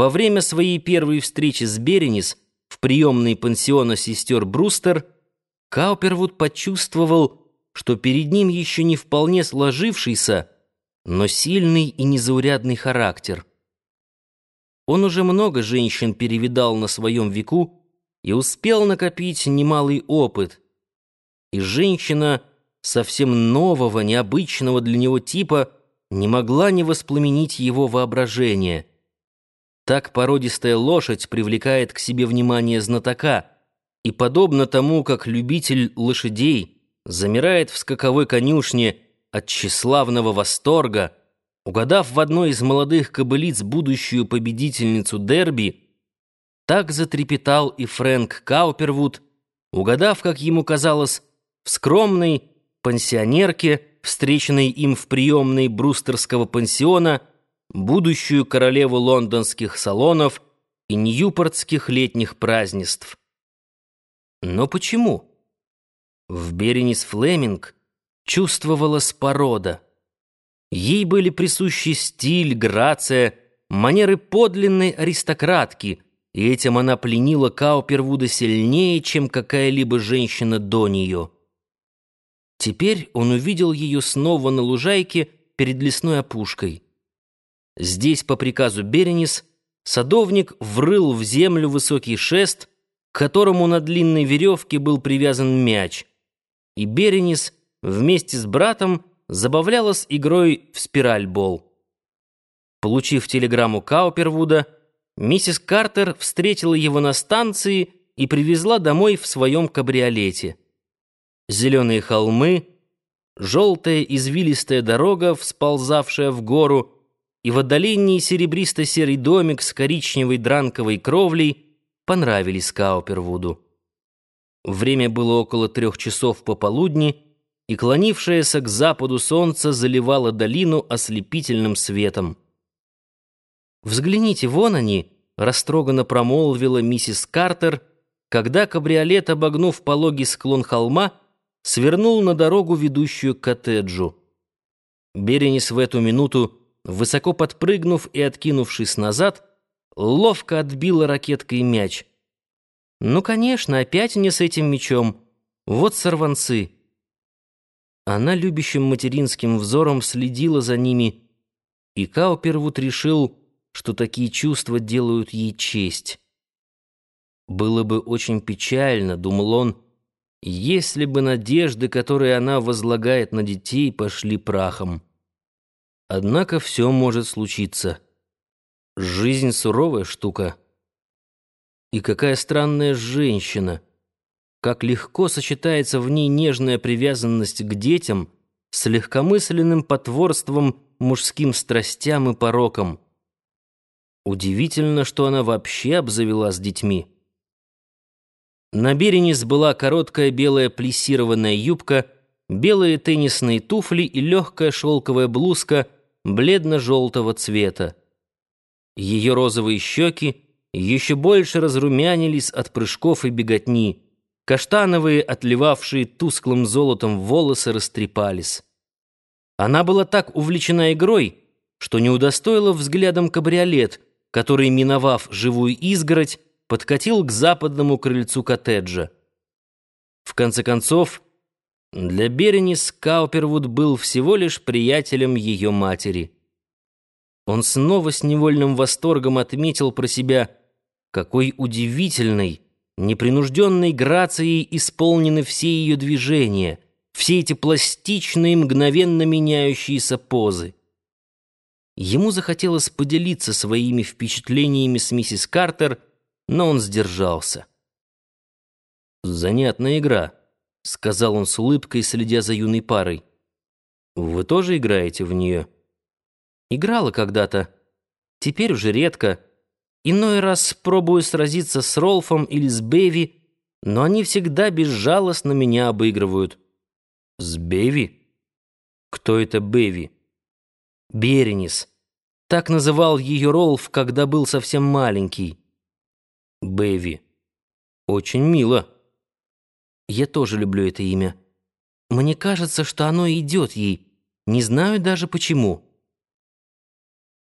Во время своей первой встречи с Беренис в приемной пансиона сестер Брустер Каупервуд почувствовал, что перед ним еще не вполне сложившийся, но сильный и незаурядный характер. Он уже много женщин перевидал на своем веку и успел накопить немалый опыт. И женщина совсем нового, необычного для него типа не могла не воспламенить его воображение. Так породистая лошадь привлекает к себе внимание знатока, и подобно тому, как любитель лошадей замирает в скаковой конюшне от тщеславного восторга, угадав в одной из молодых кобылиц будущую победительницу дерби, так затрепетал и Фрэнк Каупервуд, угадав, как ему казалось, в скромной пансионерке, встреченной им в приемной брустерского пансиона, будущую королеву лондонских салонов и ньюпортских летних празднеств. Но почему? В Беренис Флеминг чувствовалась порода. Ей были присущи стиль, грация, манеры подлинной аристократки, и этим она пленила Каупервуда сильнее, чем какая-либо женщина до нее. Теперь он увидел ее снова на лужайке перед лесной опушкой. Здесь, по приказу Беренис, садовник врыл в землю высокий шест, к которому на длинной веревке был привязан мяч, и Беренис вместе с братом забавлялась игрой в спиральбол. Получив телеграмму Каупервуда, миссис Картер встретила его на станции и привезла домой в своем кабриолете. Зеленые холмы, желтая извилистая дорога, всползавшая в гору, и в отдалении серебристо-серый домик с коричневой дранковой кровлей понравились Каупервуду. Время было около трех часов пополудни, и клонившееся к западу солнце заливало долину ослепительным светом. «Взгляните, вон они!» — растроганно промолвила миссис Картер, когда кабриолет, обогнув пологий склон холма, свернул на дорогу, ведущую к коттеджу. Беренис в эту минуту высоко подпрыгнув и откинувшись назад, ловко отбила ракеткой мяч. «Ну, конечно, опять не с этим мячом. Вот сорванцы». Она любящим материнским взором следила за ними, и Каупервуд решил, что такие чувства делают ей честь. Было бы очень печально, думал он, если бы надежды, которые она возлагает на детей, пошли прахом. Однако все может случиться. Жизнь суровая штука. И какая странная женщина. Как легко сочетается в ней нежная привязанность к детям с легкомысленным потворством мужским страстям и порокам. Удивительно, что она вообще обзавелась детьми. На Беренис была короткая белая плессированная юбка, белые теннисные туфли и легкая шелковая блузка — бледно-желтого цвета. Ее розовые щеки еще больше разрумянились от прыжков и беготни. Каштановые, отливавшие тусклым золотом волосы, растрепались. Она была так увлечена игрой, что не удостоила взглядом кабриолет, который, миновав живую изгородь, подкатил к западному крыльцу коттеджа. В конце концов, для Беренис Каупервуд был всего лишь приятелем ее матери. Он снова с невольным восторгом отметил про себя, какой удивительной, непринужденной грацией исполнены все ее движения, все эти пластичные, мгновенно меняющиеся позы. Ему захотелось поделиться своими впечатлениями с миссис Картер, но он сдержался. «Занятная игра», — сказал он с улыбкой, следя за юной парой. «Вы тоже играете в нее?» «Играла когда-то. Теперь уже редко. Иной раз пробую сразиться с Ролфом или с Беви, но они всегда безжалостно меня обыгрывают». «С Беви? Кто это Беви?» «Беренис. Так называл ее Ролф, когда был совсем маленький». «Беви. Очень мило». Я тоже люблю это имя. Мне кажется, что оно идет ей. Не знаю даже почему.